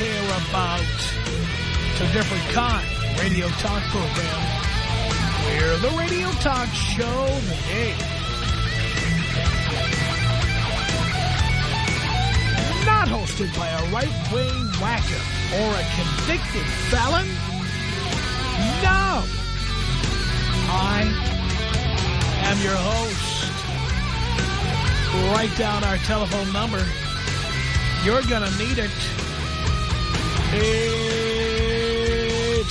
care about. It's a different kind of radio talk program. We're the radio talk show is not hosted by a right-wing whacker or a convicted felon. No. I am your host. Write down our telephone number. You're to need it. It's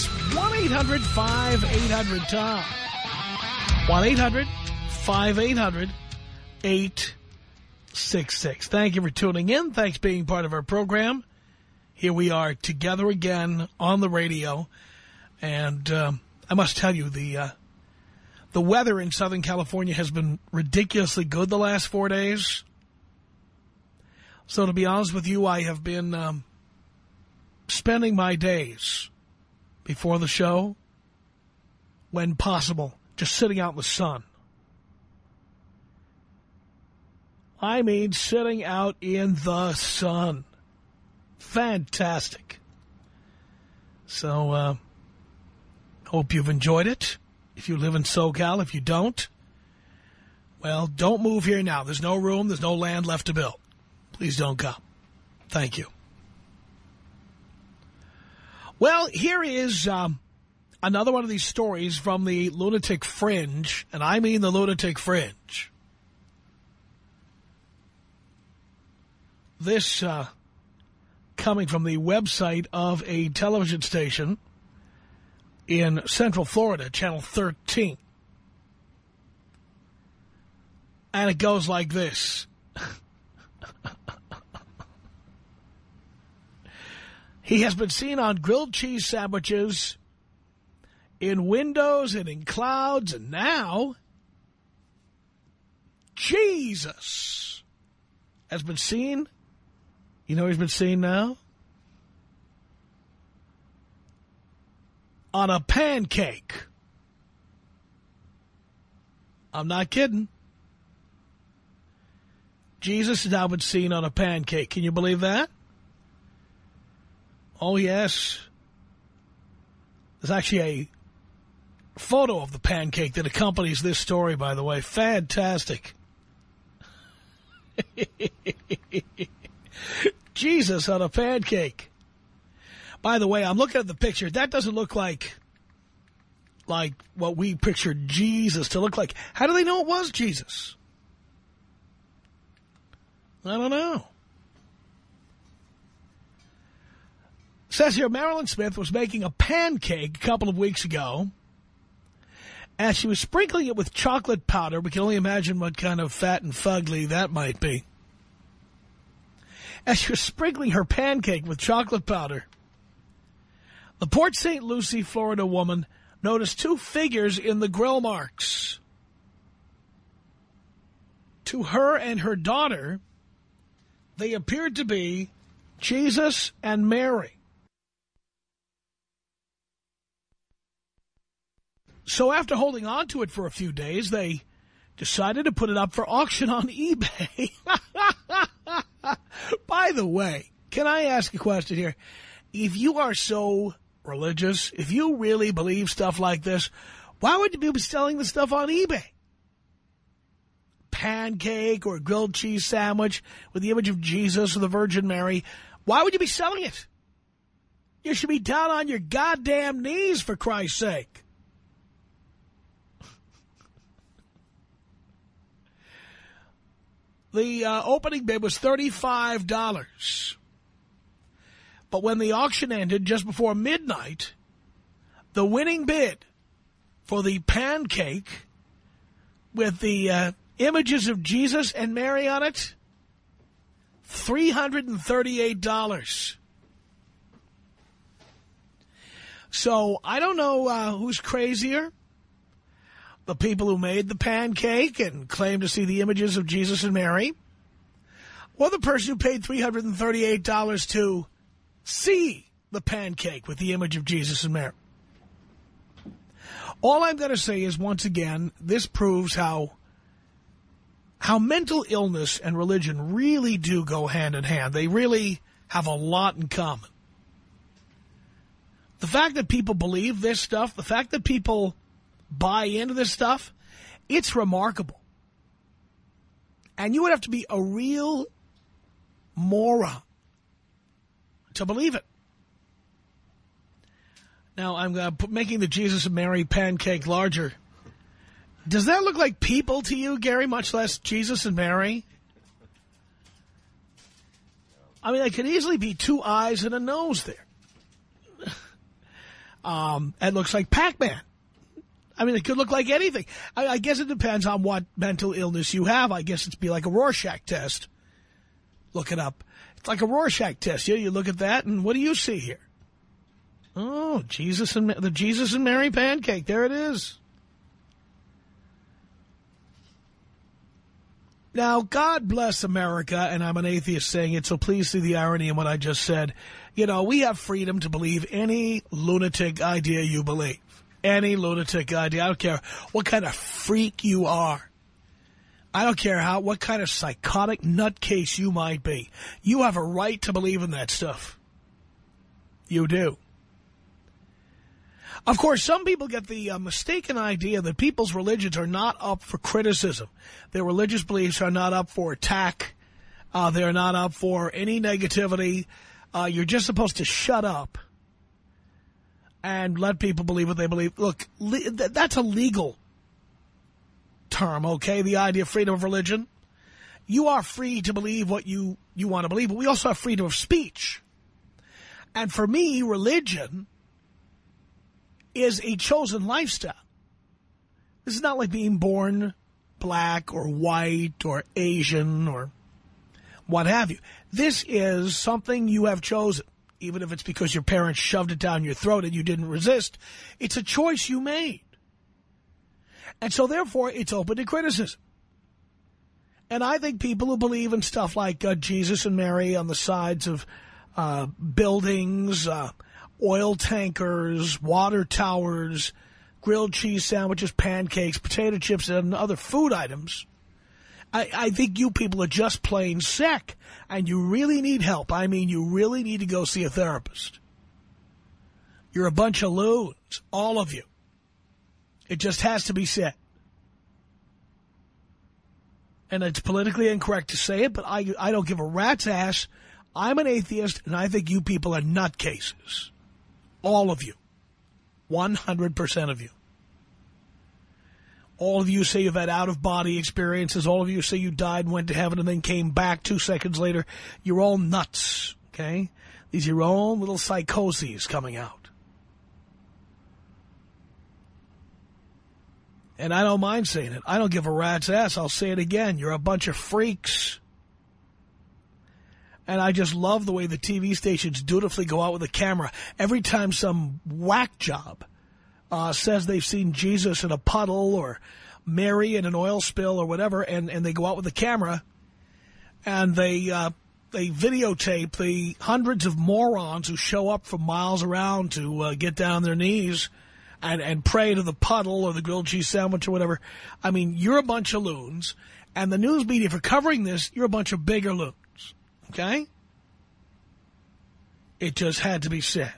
1-800-5800-TOM. 1-800-5800-866. Thank you for tuning in. Thanks for being part of our program. Here we are together again on the radio. And um, I must tell you, the uh, the weather in Southern California has been ridiculously good the last four days. So to be honest with you, I have been um, spending my days before the show, when possible, just sitting out in the sun. I mean sitting out in the sun. Fantastic. So, uh, hope you've enjoyed it. If you live in SoCal, if you don't, well, don't move here now. There's no room. There's no land left to build. Please don't come. Thank you. Well, here is um, another one of these stories from the lunatic fringe, and I mean the lunatic fringe. This uh, coming from the website of a television station in Central Florida, Channel 13. And it goes like this. He has been seen on grilled cheese sandwiches, in windows and in clouds, and now Jesus has been seen. You know he's been seen now? on a pancake. I'm not kidding. Jesus has now been seen on a pancake. Can you believe that? Oh, yes. There's actually a photo of the pancake that accompanies this story, by the way. Fantastic. Jesus on a pancake. By the way, I'm looking at the picture. That doesn't look like like what we pictured Jesus to look like. How do they know it was Jesus? I don't know. Says here Marilyn Smith was making a pancake a couple of weeks ago. And she was sprinkling it with chocolate powder. We can only imagine what kind of fat and fugly that might be. As she was sprinkling her pancake with chocolate powder, the Port St. Lucie, Florida woman noticed two figures in the grill marks. To her and her daughter, they appeared to be Jesus and Mary. So after holding on to it for a few days, they decided to put it up for auction on eBay. By the way, can I ask a question here? If you are so religious, if you really believe stuff like this, why would you be selling the stuff on eBay? Pancake or grilled cheese sandwich with the image of Jesus or the Virgin Mary. Why would you be selling it? You should be down on your goddamn knees, for Christ's sake. The uh, opening bid was $35. But when the auction ended just before midnight, the winning bid for the pancake with the uh, images of Jesus and Mary on it, $338. So I don't know uh, who's crazier. The people who made the pancake and claim to see the images of Jesus and Mary. Or the person who paid $338 to see the pancake with the image of Jesus and Mary. All I'm going to say is, once again, this proves how how mental illness and religion really do go hand in hand. They really have a lot in common. The fact that people believe this stuff, the fact that people buy into this stuff, it's remarkable. And you would have to be a real moron to believe it. Now, I'm uh, making the Jesus and Mary pancake larger. Does that look like people to you, Gary, much less Jesus and Mary? I mean, it could easily be two eyes and a nose there. um, it looks like Pac-Man. I mean, it could look like anything. I, I, guess it depends on what mental illness you have. I guess it'd be like a Rorschach test. Look it up. It's like a Rorschach test. You, you look at that, and what do you see here? Oh, Jesus and the Jesus and Mary pancake. There it is. Now, God bless America, and I'm an atheist saying it, so please see the irony in what I just said. You know, we have freedom to believe any lunatic idea you believe. Any lunatic idea. I don't care what kind of freak you are. I don't care how what kind of psychotic nutcase you might be. You have a right to believe in that stuff. You do. Of course, some people get the uh, mistaken idea that people's religions are not up for criticism. Their religious beliefs are not up for attack. Uh, they're not up for any negativity. Uh, you're just supposed to shut up and let people believe what they believe. Look, th that's a legal term, okay? The idea of freedom of religion. You are free to believe what you, you want to believe, but we also have freedom of speech. And for me, religion is a chosen lifestyle. This is not like being born black or white or Asian or what have you. This is something you have chosen, even if it's because your parents shoved it down your throat and you didn't resist. It's a choice you made. And so, therefore, it's open to criticism. And I think people who believe in stuff like uh, Jesus and Mary on the sides of uh, buildings, uh, oil tankers, water towers, grilled cheese sandwiches, pancakes, potato chips, and other food items. I, I think you people are just plain sick, and you really need help. I mean, you really need to go see a therapist. You're a bunch of loons, all of you. It just has to be said. And it's politically incorrect to say it, but I, I don't give a rat's ass. I'm an atheist, and I think you people are nutcases. All of you. 100% of you. All of you say you've had out-of-body experiences. All of you say you died went to heaven and then came back two seconds later. You're all nuts, okay? These are your own little psychoses coming out. And I don't mind saying it. I don't give a rat's ass. I'll say it again. You're a bunch of freaks. And I just love the way the TV stations dutifully go out with a camera. Every time some whack job uh, says they've seen Jesus in a puddle or Mary in an oil spill or whatever, and, and they go out with the camera and they uh, they videotape the hundreds of morons who show up from miles around to uh, get down on their knees and, and pray to the puddle or the grilled cheese sandwich or whatever. I mean, you're a bunch of loons, and the news media, for covering this, you're a bunch of bigger loons. Okay? It just had to be said.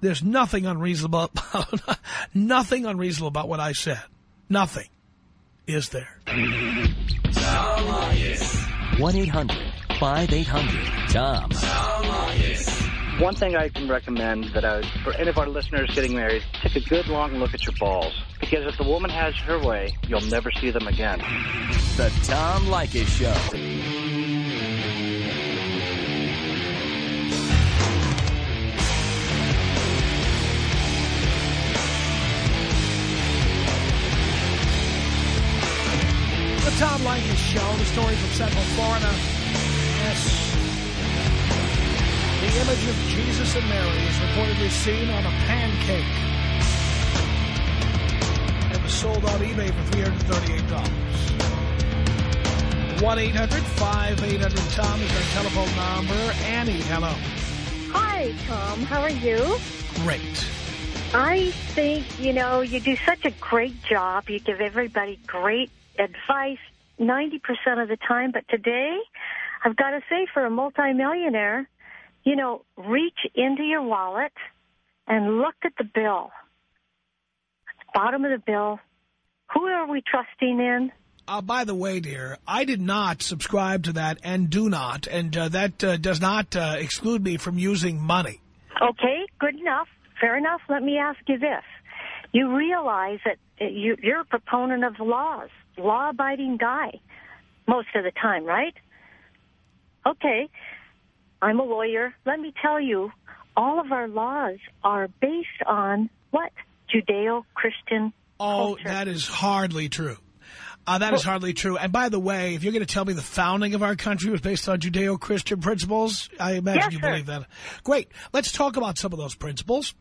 There's nothing unreasonable about, nothing unreasonable about what I said. Nothing is there. 1-800-5800-TOM. One thing I can recommend that I, for any of our listeners getting married, take a good long look at your balls. Because if the woman has her way, you'll never see them again. The Tom Leykis Show. The Tom Leykis Show, the story from Central Florida. Yes. The image of Jesus and Mary is reportedly seen on a pancake. It was sold on eBay for $338. 1-800-5800-TOM is our telephone number. Annie, hello. Hi, Tom. How are you? Great. I think, you know, you do such a great job. You give everybody great advice 90% of the time. But today, I've got to say, for a multimillionaire, you know, reach into your wallet and look at the bill. Bottom of the bill. Who are we trusting in? Uh, by the way, dear, I did not subscribe to that and do not, and uh, that uh, does not uh, exclude me from using money. Okay, good enough. Fair enough. Let me ask you this. You realize that uh, you, you're a proponent of laws, law-abiding guy most of the time, right? Okay, I'm a lawyer. Let me tell you, all of our laws are based on what? Judeo-Christian Oh, culture. that is hardly true. Uh, that is hardly true. And by the way, if you're going to tell me the founding of our country was based on Judeo-Christian principles, I imagine Yes, you sir. believe that. Great. Let's talk about some of those principles.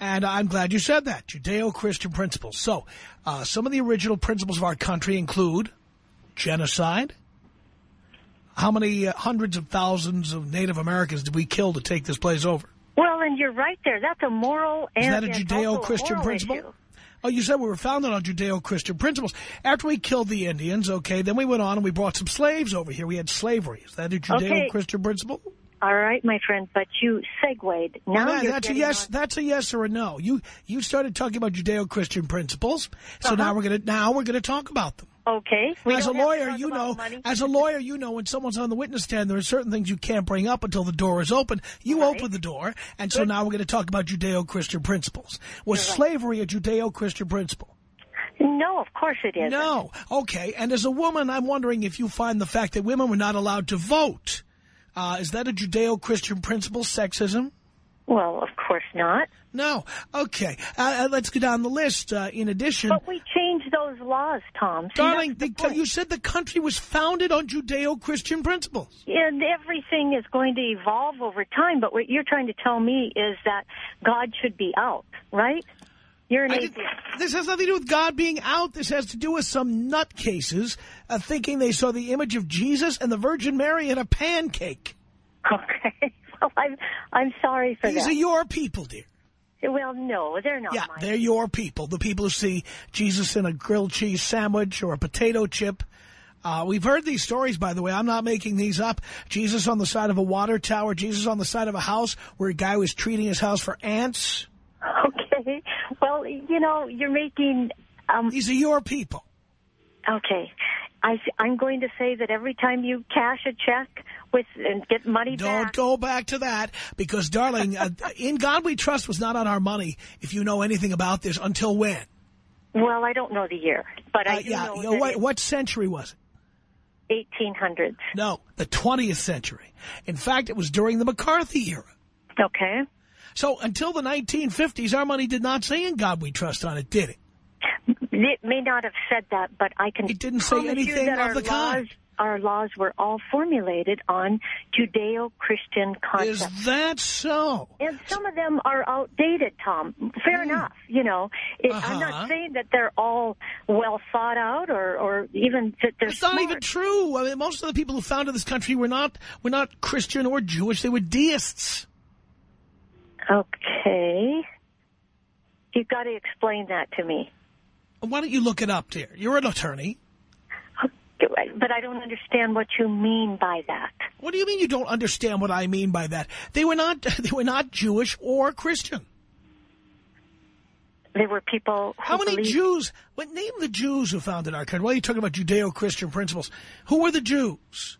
And I'm glad you said that, Judeo-Christian principles. So, uh, some of the original principles of our country include genocide. How many uh, hundreds of thousands of Native Americans did we kill to take this place over? Well, and you're right there. That's a moral Is and that a Judeo-Christian also a moral principle? issue. Oh, you said we were founded on Judeo-Christian principles. After we killed the Indians, okay, then we went on and we brought some slaves over here. We had slavery. Is that a Judeo-Christian principle? All right, my friend, but you segued. Now Well, that's a yes. on- That's a yes or a no. You you started talking about Judeo-Christian principles, so uh-huh. now we're gonna now we're gonna talk about them. Okay. We as a don't have to lawyer, you know, as a lawyer, you know, when someone's on the witness stand, there are certain things you can't bring up until the door is open. You Right. open the door, and so now we're going to talk about Judeo-Christian principles. Was You're right. slavery a Judeo-Christian principle? No, of course it is. No. Okay. And as a woman, I'm wondering if you find the fact that women were not allowed to vote, uh, is that a Judeo-Christian principle, sexism? Well, of course not. No. Okay. Uh, uh, let's go down the list. Uh, in addition, But we changed those laws, Tom. See, darling, the the, you said the country was founded on Judeo-Christian principles. and everything is going to evolve over time. But what you're trying to tell me is that God should be out, right? You're an atheist. this has nothing to do with God being out. This has to do with some nutcases uh, thinking they saw the image of Jesus and the Virgin Mary in a pancake. Okay. Well, I'm I'm sorry for These that. These are your people, dear. well, no, they're not Yeah, mine. they're your people. The people who see Jesus in a grilled cheese sandwich or a potato chip. Uh, we've heard these stories, by the way. I'm not making these up. Jesus on the side of a water tower. Jesus on the side of a house where a guy was treating his house for ants. Okay. Well, you know, you're making. Um, These are your people. okay. I, I'm going to say that every time you cash a check with and get money back Don't back. go back to that because, darling, uh, in God we trust was not on our money, if you know anything about this, until when? Well, I don't know the year, but I Uh, do yeah, know you know, what, what century was it? 1800s. No, the 20th century. In fact, it was during the McCarthy era. Okay. So until the 1950s, our money did not say in God we trust on it, did it? It may not have said that, but I can It didn't say anything of our the laws, kind. Our laws were all formulated on Judeo-Christian concepts. Is that so? And some of them are outdated, Tom. Fair enough. You know, it, I'm Hmm. Uh-huh. not saying that they're all well thought out or, or even that they're It's not smart. even true. I mean, most of the people who founded this country were not were not Christian or Jewish. They were deists. Okay. You've got to explain that to me. Why don't you look it up, dear? You're an attorney. But I don't understand what you mean by that. What do you mean you don't understand what I mean by that? They were not they were not Jewish or Christian. There were people who How many believed- Jews? What name the Jews who founded our country? Why are you talking about Judeo-Christian principles? Who were the Jews?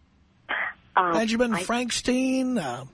um, Benjamin I- Frankenstein, uh,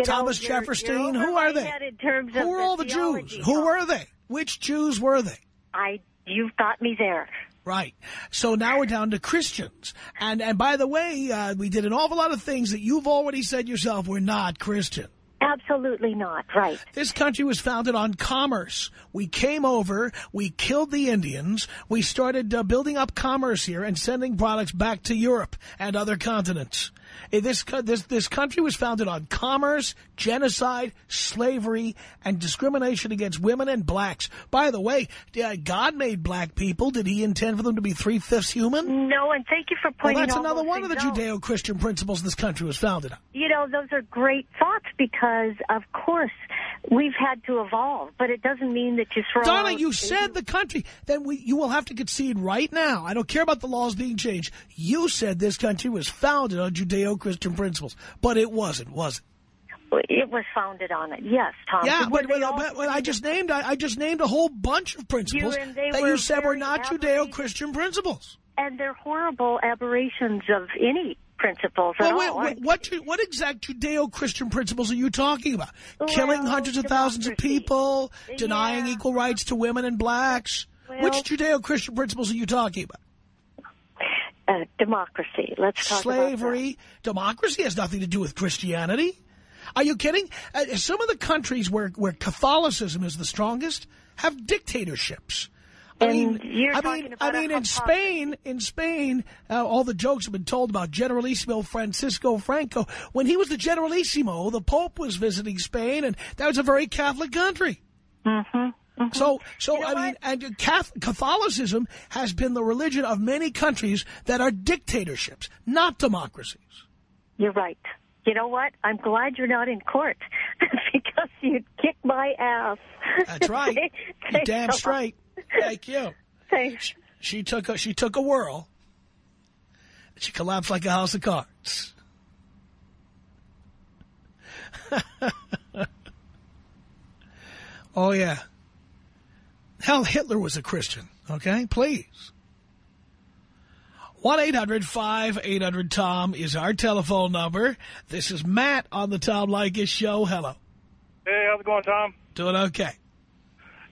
you Thomas you're- Jefferson. who are they? In terms Who the all the Jews? Who were they? Which Jews were they? I? You've got me there. Right. So now we're down to Christians. And and by the way, uh, we did an awful lot of things that you've already said yourself were not Christian. Absolutely not. Right. This country was founded on commerce. We came over, we killed the Indians, we started uh, building up commerce here and sending products back to Europe and other continents. Eh, This, this, this country was founded on commerce, genocide, slavery, and discrimination against women and blacks. By the way, uh, God made black people. Did he intend for them to be three-fifths human? No, and thank you for Well, pointing that's all another one of the. Judeo-Christian principles this country was founded on. You know, those are great thoughts because, of course, we've had to evolve, but it doesn't mean that you throw Donna, you said the country. Then we, you will have to concede right now. I don't care about the laws being changed. You said this country was founded on Judeo-Christian principles, but it wasn't, was it? It was founded on it. Yes, Tom. Yeah, but, but, but, but I just named I, I just named a whole bunch of principles You- that you said were not. Judeo-Christian principles. and they're horrible aberrations of any principles at Well, wait, all. wait, what what exact Judeo-Christian principles are you talking about? Killing Well, hundreds of thousands of people, denying Yeah. equal rights to women and blacks. Well- Which Judeo-Christian principles are you talking about? Uh, democracy. Let's talk about slavery, democracy has nothing to do with Christianity. Are you kidding? Uh, some of the countries where, where Catholicism is the strongest have dictatorships. I And mean, you're I mean, I mean, in. Spain, in Spain, uh, all the jokes have been told about Generalissimo Francisco Franco. When he was the Generalissimo, the Pope was visiting Spain, and that was a very Catholic country. about. hmm Mm-hmm. So, so You know I mean, what? and Catholicism has been the religion of many countries that are dictatorships, not democracies. You're right. You know what? I'm glad you're not in court because you'd kick my ass. That's right. You're thanks damn straight. Thank you. Thanks. She took a, she took a whirl. She collapsed like a house of cards. oh, yeah. Hell, Hitler was a Christian, okay? Please. 1-800-5800-TOM is our telephone number. This is Matt on the Tom Leykis Show. Hello. Hey, how's it going, Tom? Doing okay.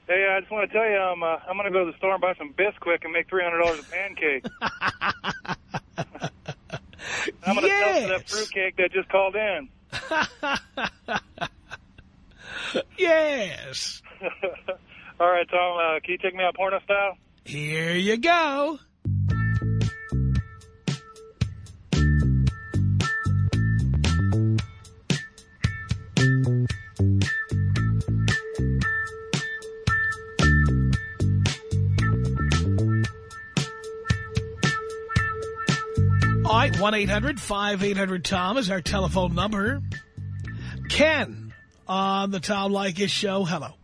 Hey, I just want to tell you, um, uh, I'm going to go to the store and buy some Bisquick and make $300 a pancake. I'm going to sell to that fruitcake that just called in. Yes. All right, Tom, uh, can you take me out porno style? Here you go. All right, 1-800-5800-TOM is our telephone number. Ken on the Tom Leykis show. Hello.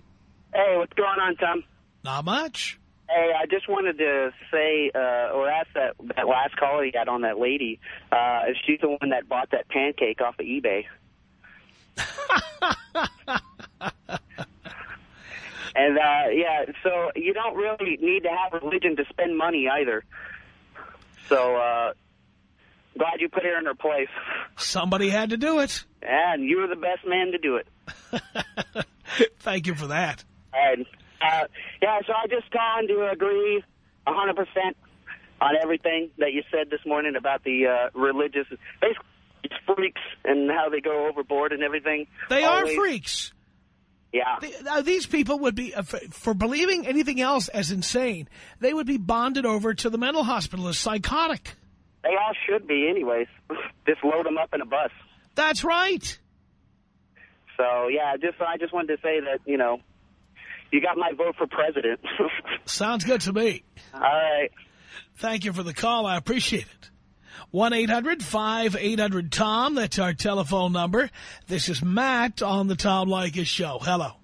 Hey, what's going on, Tom? Not much. Hey, I just wanted to say uh, or ask that that last caller you got on that lady uh, if she's the one that bought that pancake off of eBay. and uh, yeah, so you don't really need to have religion to spend money either. So uh, glad you put her in her place, Somebody had to do it. and you were the best man to do it. Thank you for that. And uh, yeah, so I just calling to agree 100% on everything that you said this morning about the uh, religious, basically it's freaks and how they go overboard and everything. They Always- are freaks. Yeah. They- uh, these people would be, uh, for, for believing anything else as insane, they would be bonded over to the mental hospital as psychotic. They all should be anyways. just load them up in a bus. That's right. So yeah, just I just wanted to say that, you know, you got my vote for president. Sounds good to me. all right. Thank you for the call. I appreciate it. 1-800-5800-TOM. That's our telephone number. This is Matt on the Tom Leykis Show. Hello.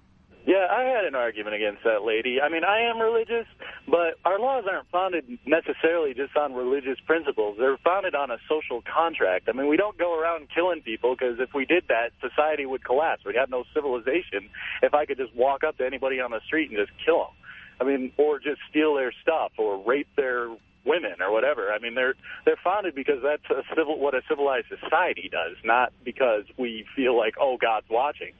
Yeah, I had an argument against that lady. I mean, I am religious, but our laws aren't founded necessarily just on religious principles. They're founded on a social contract. I mean, we don't go around killing people because if we did that, society would collapse. We'd have no civilization if I could just walk up to anybody on the street and just kill them. I mean, or just steal their stuff or rape their women or whatever. I mean, they're they're founded because that's a civil what a civilized society does, not because we feel like oh God's watching.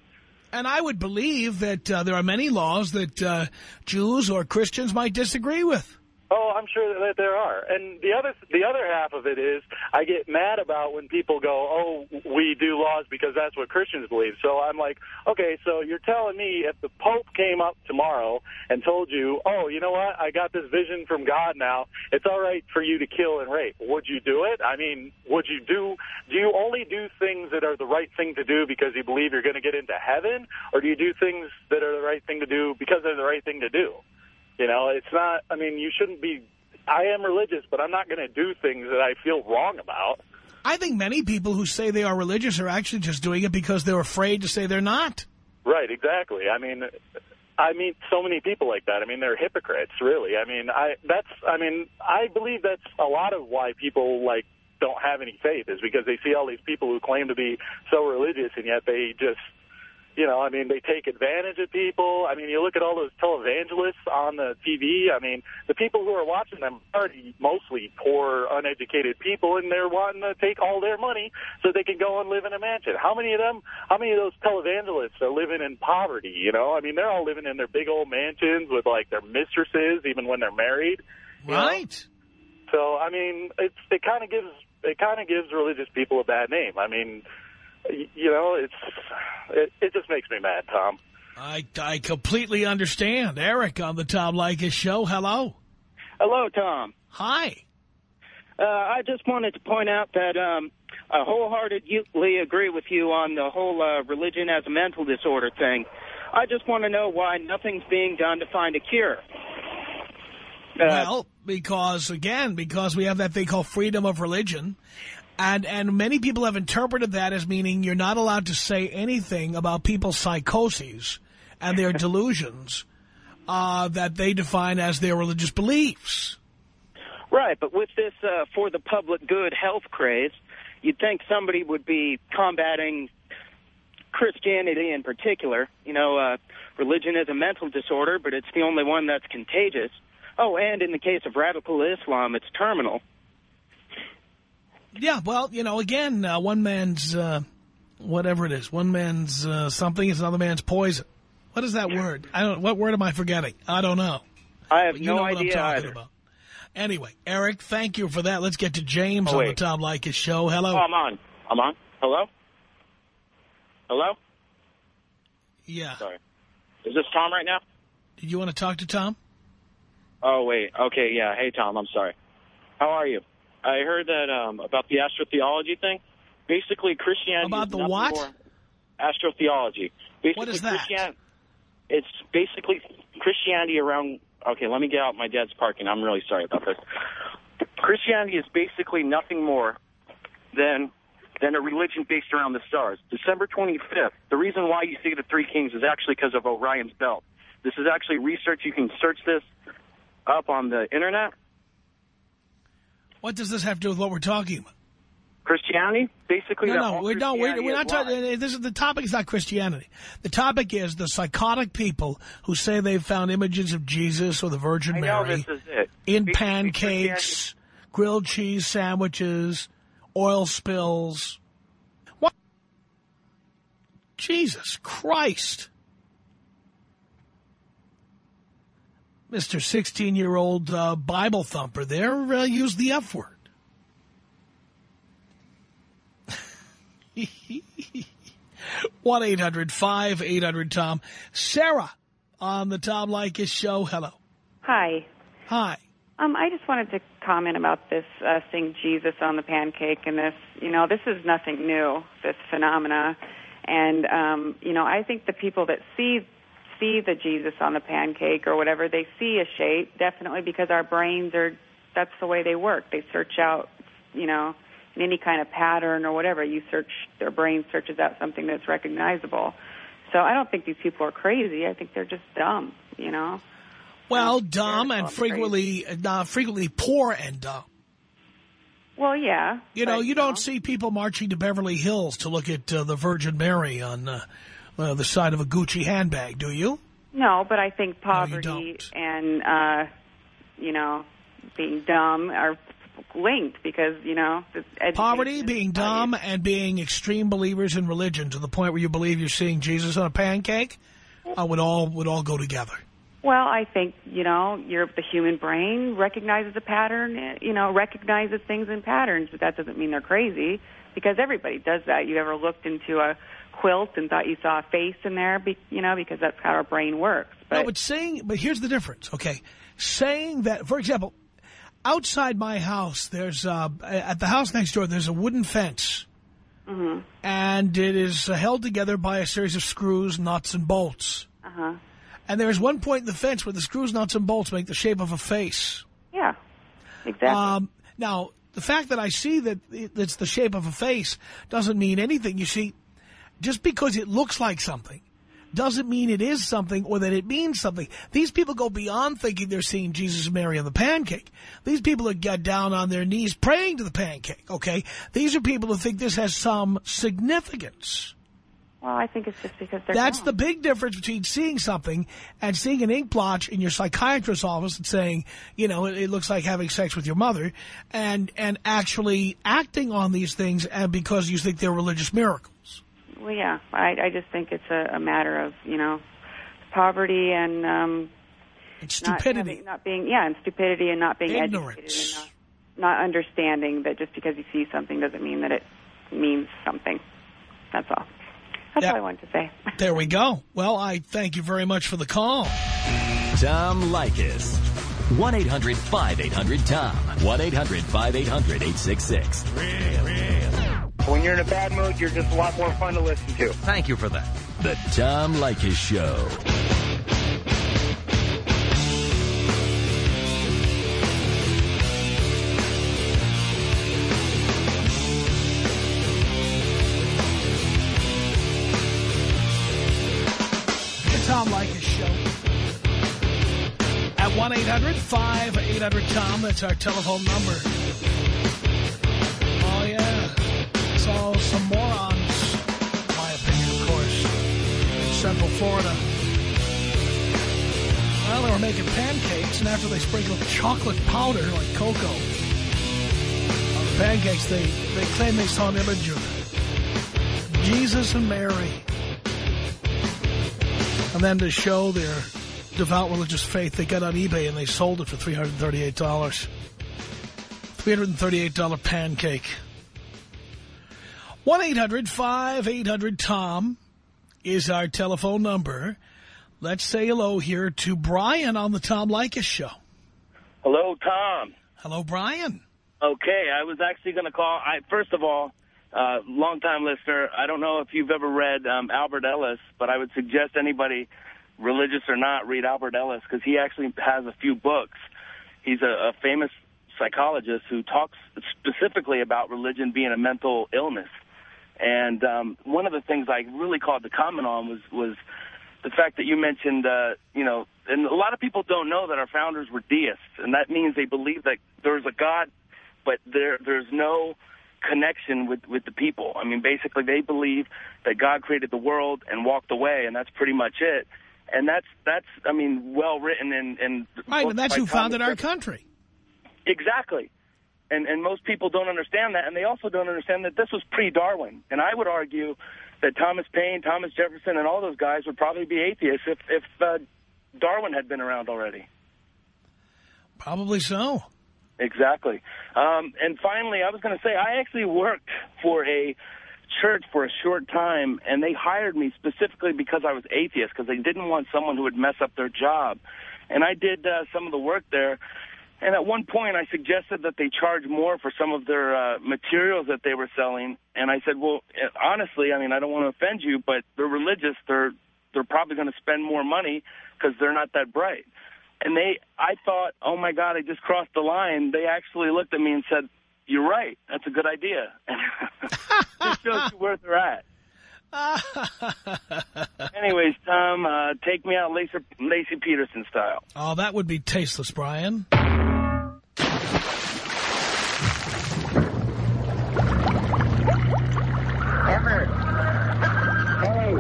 And I would believe that uh, there are many laws that uh, Jews or Christians might disagree with. Oh, I'm sure that there are. And the other the other half of it is I get mad about when people go, "Oh, we do laws because that's what Christians believe." So I'm like, "Okay, so you're telling me if the Pope came up tomorrow and told you, "Oh, you know what? I got this vision from God now. It's all right for you to kill and rape." Would you do it? I mean, would you do do you only do things that are the right thing to do because you believe you're going to get into heaven, or do you do things that are the right thing to do because they're the right thing to do? You know, it's not, I mean, you shouldn't be, I am religious, but I'm not going to do things that I feel wrong about. I think many people who say they are religious are actually just doing it because they're afraid to say they're not. Right, exactly. I mean, I meet so many people like that. I mean, they're hypocrites, really. I mean, I that's I mean, I believe that's a lot of why people like don't have any faith is because they see all these people who claim to be so religious and yet they just you know, I mean, they take advantage of people. I mean, you look at all those televangelists on the TV. I mean, the people who are watching them are mostly poor, uneducated people, and they're wanting to take all their money so they can go and live in a mansion. How many of them, how many of those televangelists are living in poverty, you know? I mean, they're all living in their big old mansions with, like, their mistresses, even when they're married. Right. Know? So, I mean, it's it kind of gives it kind of gives religious people a bad name. I mean, you know, it's it, it just makes me mad, Tom. I, I completely understand. Eric on the Tom Leykis show. Hello. Hello, Tom. Hi. Uh, I just wanted to point out that um, I wholeheartedly agree with you on the whole uh, religion as a mental disorder thing. I just want to know why nothing's being done to find a cure. Uh, well, because, again, because we have that thing called freedom of religion. And, and many people have interpreted that as meaning you're not allowed to say anything about people's psychoses and their delusions uh, that they define as their religious beliefs. Right, but with this uh, for the public good health craze, you'd think somebody would be combating Christianity in particular. You know, uh, religion is a mental disorder, but it's the only one that's contagious. Oh, and in the case of radical Islam, it's terminal. Yeah, well, you know, again, uh, one man's, uh, whatever it is, one man's uh, something is another man's poison. What is that word? I don't. What word am I forgetting? I don't know. I have you no know idea what I'm talking either. about. Anyway, Eric, thank you for that. Let's get to James Oh, on the. Tom Leykis show. Hello. Oh, I'm on. I'm on. Hello? Hello? yeah. Sorry. Is this Tom right now? Did you want to talk to Tom? Oh, wait. Okay, yeah. Hey, Tom, I'm sorry. How are you? I heard that um, about the astrotheology thing. Basically, Christianity About the what? more astrotheology. Basically, What is that? Christian- it's basically Christianity around... Okay, let me get out. My dad's parking. I'm really sorry about this. Christianity is basically nothing more than than a religion based around the stars. December 25th, the reason why you see the Three Kings is actually because of Orion's Belt. This is actually research. You can search this up on the Internet. What does this have to do with what we're talking about? Christianity, basically... No, no, we're, no, we're, we're not talking. Eh, this is the topic is not Christianity. The topic is the psychotic people who say they've found images of Jesus or the Virgin I Mary this is it. in Basically, pancakes, grilled cheese sandwiches, oil spills. What? Jesus Christ. Mr. 16-year-old uh, Bible thumper there uh, used the F word. one 800 tom Sarah on the Tom Leykis show. Hello. Hi. Hi. Um, I just wanted to comment about this uh, seeing Jesus on the pancake and this. You know, this is nothing new. This phenomena, and um, you know, I think the people that see see the Jesus on the pancake or whatever, they see a shape definitely because our brains are. That's the way they work. They search out, you know, in any kind of pattern or whatever. You search, their brain searches out something that's recognizable. So I don't think these people are crazy. I think they're just dumb. You know. Well, dumb and frequently, uh, frequently poor and dumb. Well, yeah. You know, you don't see people marching to Beverly Hills to look at uh, the Virgin Mary on uh, uh, the side of a Gucci handbag, do you? No, but I think No, poverty don't. and uh, you know being dumb are linked because you know Poverty, being dumb, and being extreme believers in religion to the point where you believe you're seeing Jesus on a pancake uh, would all would all go together. Well, I think, you know, your the human brain recognizes a pattern, eh, you know, recognizes things in patterns, but that doesn't mean they're crazy because everybody does that. You ever looked into a quilt and thought you saw a face in there, be, you know, because that's how our brain works. But, no, but saying, but here's the difference, okay? Saying that, for example, outside my house, there's, uh, at the house next door, there's a wooden fence. Mhm. And it is held together by a series of screws, nuts, and bolts. Uh-huh. And there's one point in the fence where the screws, nuts, and bolts make the shape of a face. Yeah. Exactly. Um, now, the fact that I see that it's the shape of a face doesn't mean anything. You see, just because it looks like something doesn't mean it is something or that it means something. These people go beyond thinking they're seeing Jesus and Mary on the pancake. These people are get down on their knees praying to the pancake, okay? These are people who think this has some significance. Well, I think it's just because they're That's wrong. the big difference between seeing something and seeing an ink blotch in your psychiatrist's office and saying, you know, it, it looks like having sex with your mother, and and actually acting on these things and because you think they're religious miracles. Well, yeah, I, I just think it's a, a matter of you know poverty and um, It's not stupidity. having- not, being yeah, and stupidity and not being Ignorance. educated and not, not understanding that just because you see something doesn't mean that it means something. That's all. That's Yeah. all I wanted to say. There we go. Well, I thank you very much for the call. Tom Leykis. 1-800-5800-TOM. 1-800-5800-866. When you're in a bad mood, you're just a lot more fun to listen to. Thank you for that. The Tom Leykis Show. Show. At 1-800-5800-TOM. That's our telephone number. Oh, yeah. All some morons, in my opinion, of course, in Central Florida. Well, they were making pancakes, and after they sprinkled chocolate powder, like cocoa, on the pancakes, they, they claimed they saw an image of Jesus and Mary. And then to show their devout religious faith, they got on eBay and they sold it for $338. $338 pancake. 1-800-5800-TOM is our telephone number. Let's say hello here to Brian on the Tom Leykis Show. Hello, Tom. Hello, Brian. Okay, I was actually going to call. I First of all, uh, long-time listener, I don't know if you've ever read um, Albert Ellis, but I would suggest anybody, religious or not, read Albert Ellis because he actually has a few books. He's a, a famous psychologist who talks specifically about religion being a mental illness. And um, one of the things I really called to comment on was was the fact that you mentioned, uh, you know, and a lot of people don't know that our founders were deists, and that means they believe that there's a God, but there there's no connection with with the people. I mean, basically, they believe that God created the world and walked away, and that's pretty much it. And that's that's I mean, well written And, in Right, and that's who founded our country. Exactly. And and most people don't understand that, and they also don't understand that this was pre-Darwin. And I would argue that Thomas Paine, Thomas Jefferson, and all those guys would probably be atheists if if uh, Darwin had been around already. Probably so. Exactly. Um, and finally, I was going to say I actually worked for a church for a short time, and they hired me specifically because I was atheist, because they didn't want someone who would mess up their job. And I did uh, some of the work there. And at one point, I suggested that they charge more for some of their uh, materials that they were selling. And I said, well, eh, honestly, I mean, I don't want to offend you, but they're religious. They're they're probably going to spend more money because they're not that bright. And they, I thought, oh my God, I just crossed the line. They actually looked at me and said, you're right. That's a good idea. just shows you where they're at. Anyways, Tom, uh, take me out Laci, Laci Peterson style. Oh, that would be tasteless, Brian. Emmer. Hey.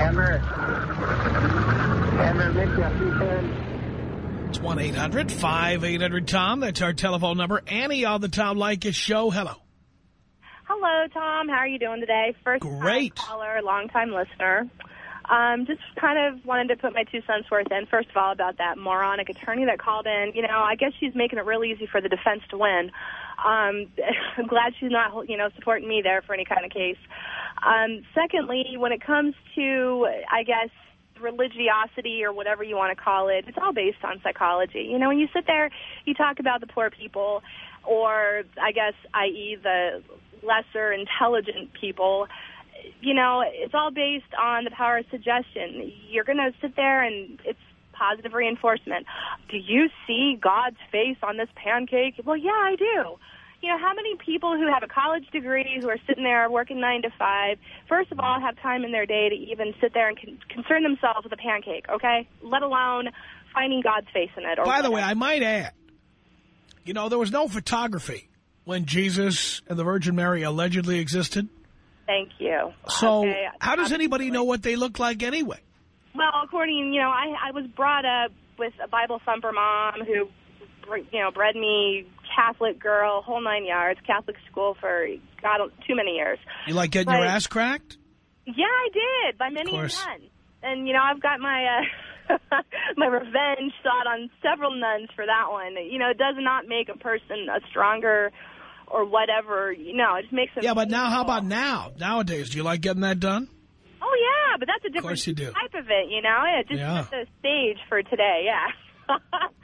Emmer. Emmer, miss you a few times. It's 1-800-5800-TOM. That's our telephone number. Annie on the Tom Leykis Show. Hello. Hello, Tom. How are you doing today? First Great. time caller, long time listener. Um, just kind of wanted to put my two cents worth in. First of all, about that moronic attorney that called in. You know, I guess she's making it real easy for the defense to win. Um, I'm glad she's not, you know, supporting me there for any kind of case. Um, secondly, when it comes to, I guess, religiosity or whatever you want to call it, it's all based on psychology. You know, when you sit there, you talk about the poor people, or I guess, i.e., the lesser intelligent people. You know, it's all based on the power of suggestion. You're going to sit there and it's positive reinforcement. Do you see God's face on this pancake? Well, yeah, I do you know, how many people who have a college degree who are sitting there working nine to five, first of all, have time in their day to even sit there and con concern themselves with a pancake, okay? Let alone finding God's face in it. Or By whatever. the way, I might add, you know, there was no photography when Jesus and the Virgin Mary allegedly existed. Thank you. So okay, how does anybody know what they look like anyway? Well, according, you know, I, I was brought up with a Bible thumper mom who you know, bred me Catholic girl, whole nine yards, Catholic school for, God, too many years. You like getting but, your ass cracked? Yeah, I did, by many a nun. And, you know, I've got my... Uh, my revenge sought on several nuns for that one. You know, it does not make a person a stronger or whatever. You know, it just makes them... Yeah, but now, how about now? Nowadays, do you like getting that done? Oh, yeah, but that's a different course you do. type of it, you know? It just Yeah. the stage for today, yeah.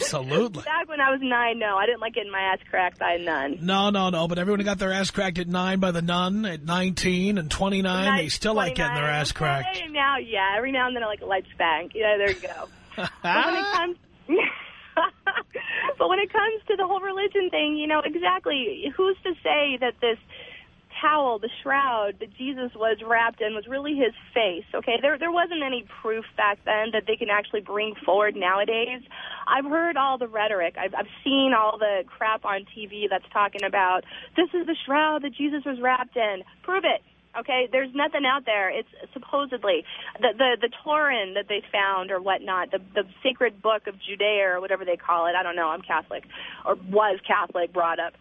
Absolutely. Back when I was nine, no, I didn't like getting my ass cracked by a nun. No, no, no, but everyone got their ass cracked at 9 by the nun, at 19 and 29, they still like getting their ass cracked. Every now, yeah, every now and then I like a light spank. Yeah, there you go. but when it comes... but when it comes to the whole religion thing, you know, exactly, who's to say that this towel, the shroud that Jesus was wrapped in was really his face, okay? There there wasn't any proof back then that they can actually bring forward nowadays. I've heard all the rhetoric. I've, I've seen all the crap on TV that's talking about, this is the shroud that Jesus was wrapped in. Prove it. Okay, there's nothing out there. It's supposedly the the the Torin that they found or whatnot, the the sacred book of Judea or whatever they call it. I don't know. I'm Catholic or was Catholic, brought up.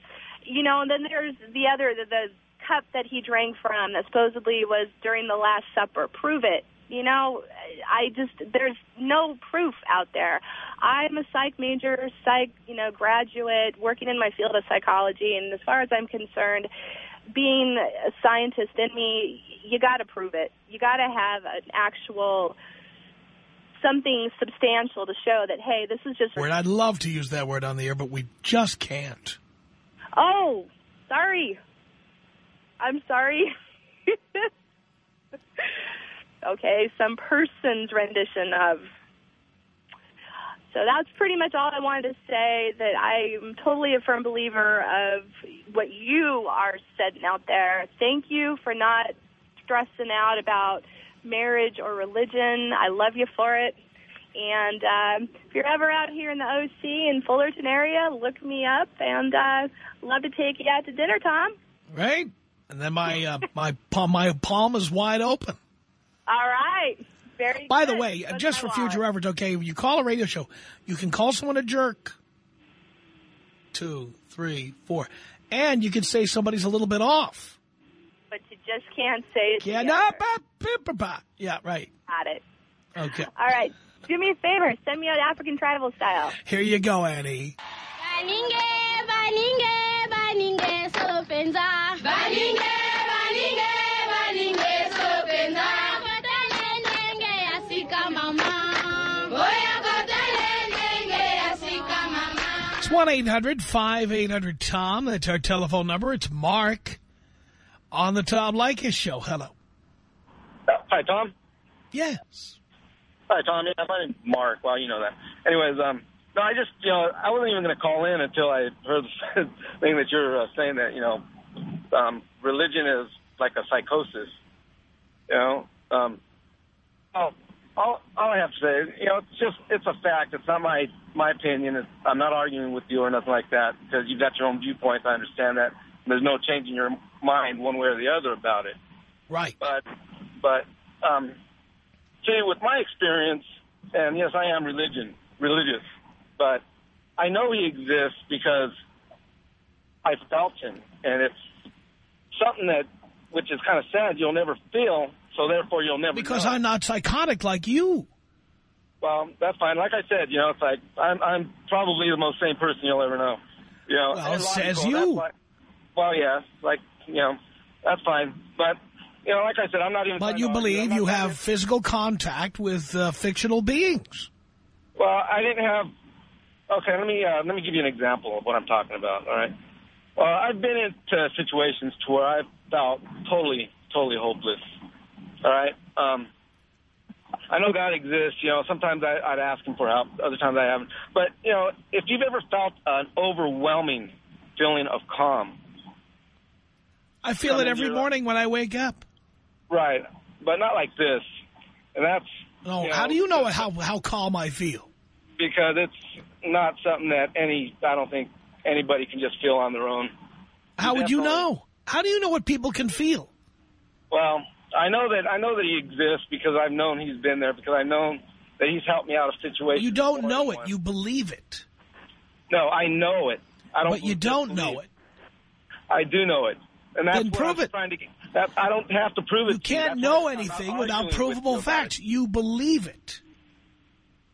You know, and then there's the other the, the cup that he drank from that supposedly was during the Last Supper. Prove it. You know, I just, there's no proof out there. I'm a psych major, psych, you know, graduate, working in my field of psychology, and as far as I'm concerned, being a scientist in me, you got to prove it. You got to have an actual something substantial to show that, hey, this is just... Word, I'd love to use that word on the air, but we just can't. Oh, sorry. I'm sorry. okay, some person's rendition of. So that's pretty much all I wanted to say, that I'm totally a firm believer of what you are setting out there. Thank you for not stressing out about marriage or religion. I love you for it. And um, if you're ever out here in the OC in Fullerton area, look me up, and uh, love to take you out to dinner, Tom. Right? And then my uh, my palm my palm is wide open. All right. Very By good. the way, Good just for my future reference, okay, when you call a radio show, you can call someone a jerk. Two, three, four. And you can say somebody's a little bit off. But you just can't say it Yeah, together. no, ba, ba, ba, ba. yeah, right. Got it. Okay. All right. Do me a favor. Send me out African tribal style. Here you go, Annie. 1-800-5800-TOM. That's our telephone number. It's Mark on the Tom Leykis Show. Hello. Hi, Tom. Yes. Hi, Tom. Yeah, my name's Mark. Well, you know that. Anyways, um, no, I just, you know, I wasn't even going to call in until I heard the thing that you're uh, saying that, you know, um, religion is like a psychosis. You know, um, all, all, all I have to say, is, you know, it's just, it's a fact. It's not my, my opinion. It's, I'm not arguing with you or nothing like that because you've got your own viewpoints. I understand that. There's no change in your mind one way or the other about it. Right. But, but, um, see, with my experience, and yes, I am religion, religious, but I know he exists because I felt him, and it's something that, which is kind of sad, you'll never feel So therefore, you'll never Because know. I'm not psychotic like you. Well, that's fine. Like I said, you know, it's like I'm I'm probably the most sane person you'll ever know. You know, Well, says you. well, yeah, like you know, that's fine. But you know, like I said, I'm not even. But you believe you have physical contact with uh, fictional beings. Well, I didn't have. Okay, let me uh, let me give you an example of what I'm talking about. All right. Well, I've been into situations to where I felt totally, totally hopeless. All right. Um, I know God exists. You know, sometimes I, I'd ask Him for help. Other times I haven't. But you know, if you've ever felt an overwhelming feeling of calm, I feel it every morning when I wake up. right? But not like this. And that's No, you know, how do you know how how calm I feel? because it's not something that any I don't think anybody can just feel on their own. How would you know? How do you know what people can feel? Well, I know that I know that he exists because I've known he's been there because I've known that he's helped me out of situations. You don't know it. You believe it. No, I know it. I don't. But you don't know it. I do know it, and that's Then what prove I'm it. Trying to get, that I don't have to prove it. You can't know anything without provable facts. You believe it.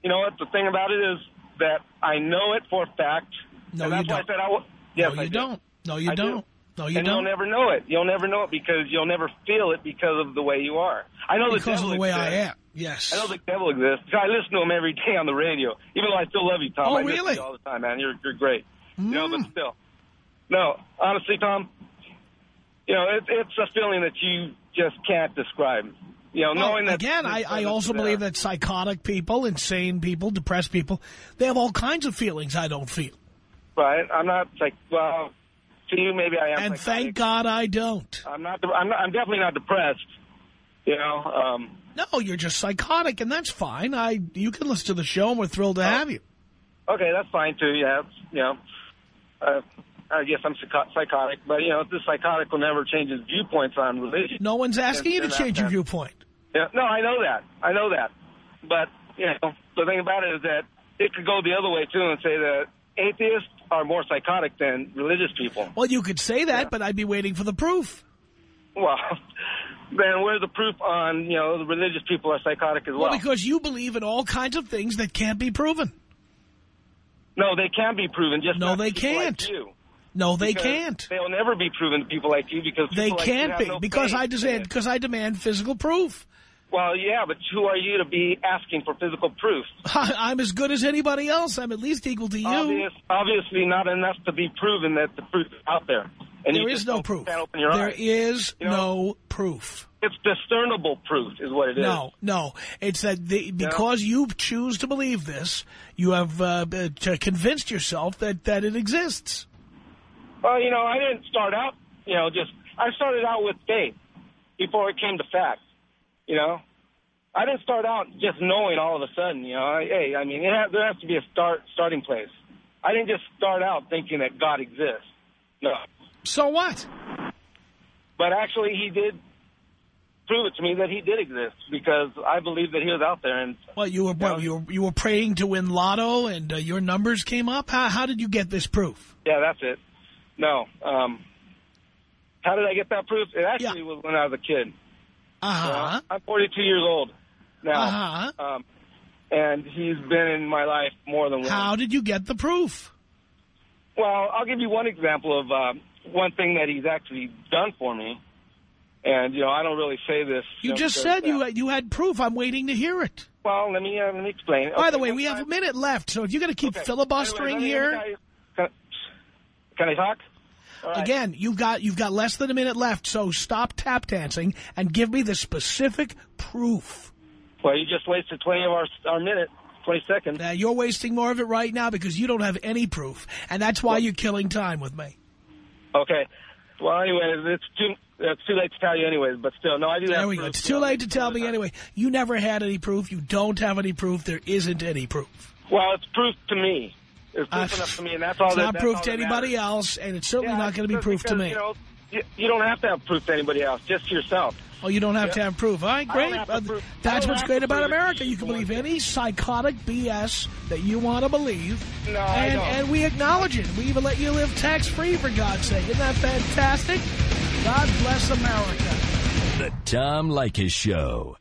You know what? The thing about it is that I know it for a fact. No, you don't. I. Yes, no, you do. don't. No, you I do. No, you and don't. You'll never know it. You'll never know it because you'll never feel it because of the way you are. I know the because of devil the way I exists. am. Yes. I know the devil exists. I listen to him every day on the radio. Even though I still love you, Tom. Oh, I listen really? to you all the time, man. You're you're great. You know, Mm. but still, no. Honestly, Tom, you know, it, it's a feeling that you just can't describe. You know, Well, knowing that again, I, I also believe that psychotic people, insane people, depressed people, they have all kinds of feelings I don't feel. Right. I'm not like well. To you, maybe I am. And psychotic. thank God I don't. I'm not. I'm not. I'm definitely not depressed. You know. Um, No, you're just psychotic, and that's fine. I You can listen to the show, and we're thrilled to have you. Okay, that's fine too. Yeah, you know, uh, I guess I'm psycho- psychotic, but you know, this psychotic will never change his viewpoints on religion. No one's asking you to change your that- viewpoint. Yeah, no, I know that. I know that. But you know, the thing about it is that it could go the other way too, and say that atheists are more psychotic than religious people. Well, you could say that, but I'd be waiting for the proof. Well, then where's the proof on you know the religious people are psychotic as well? Well, because you believe in all kinds of things that can't be proven. no, they can be proven. Just No, they can't. you. No, they Because can't. They'll never be proven to people like you because They like can't have be no because I demand because I demand physical proof. Well, yeah, but who are you to be asking for physical proof? I'm as good as anybody else. I'm at least equal to you. Obvious, obviously not enough to be proven that the proof is out there. And There is no proof. Can't open your There eyes. is You know? no proof. It's discernible proof, is what it is. No, no. It's that the, because you choose to believe this, you have uh, convinced yourself that, that it exists. Well, you know, I didn't start out, you know, just I started out with faith before it came to fact. You know, I didn't start out just knowing all of a sudden. You know, I, hey, I mean, it has, there has to be a start starting place. I didn't just start out thinking that God exists. No. So what? But actually, He did prove it to me that He did exist because I believe that He was out there. And Well, you were what, you were you were praying to win lotto, and uh, your numbers came up. How how did you get this proof? yeah, that's it. No. Um, how did I get that proof? It actually was when I was a kid. Uh huh. I'm 42 years old now. Uh-huh. Um, and he's been in my life more than once. How did you get the proof? Well, I'll give you one example of um, one thing that he's actually done for me. And, you know, I don't really say this. You know, just said you had, you had proof. I'm waiting to hear it. Well, let me uh, let me explain. By the way, we have a minute left, so if you're going to keep Okay. filibustering Anyway, here, let me tell you- Can, can I talk? Right. again, you've got you've got less than a minute left. So stop tap dancing and give me the specific proof. Well, you just wasted 20 of our, our minute, 20 seconds. Now you're wasting more of it right now because you don't have any proof, and that's why you're killing time with me. Okay. Well, anyways, it's too it's too late to tell you anyways, but still, no, I do have There we go. It's too late to tell me anyway. You never had any proof. You don't have any proof. There isn't any proof. Well, it's proof to me. It's proof Uh, enough to me, and that's all It's that, not that's proof to anybody matters. else, and it's certainly Yeah, not going to be because- proof to me. You, know, you, you don't have to have proof to anybody else, just to yourself. Oh, you don't have Yeah. to have proof. All right, I don't great. Uh, that's what's great about. America. You can believe any psychotic BS that you want to believe. No, I and, don't. and we acknowledge it. We even let you live tax-free, for God's sake. Isn't that fantastic? God bless America. The Tom Leykis Show.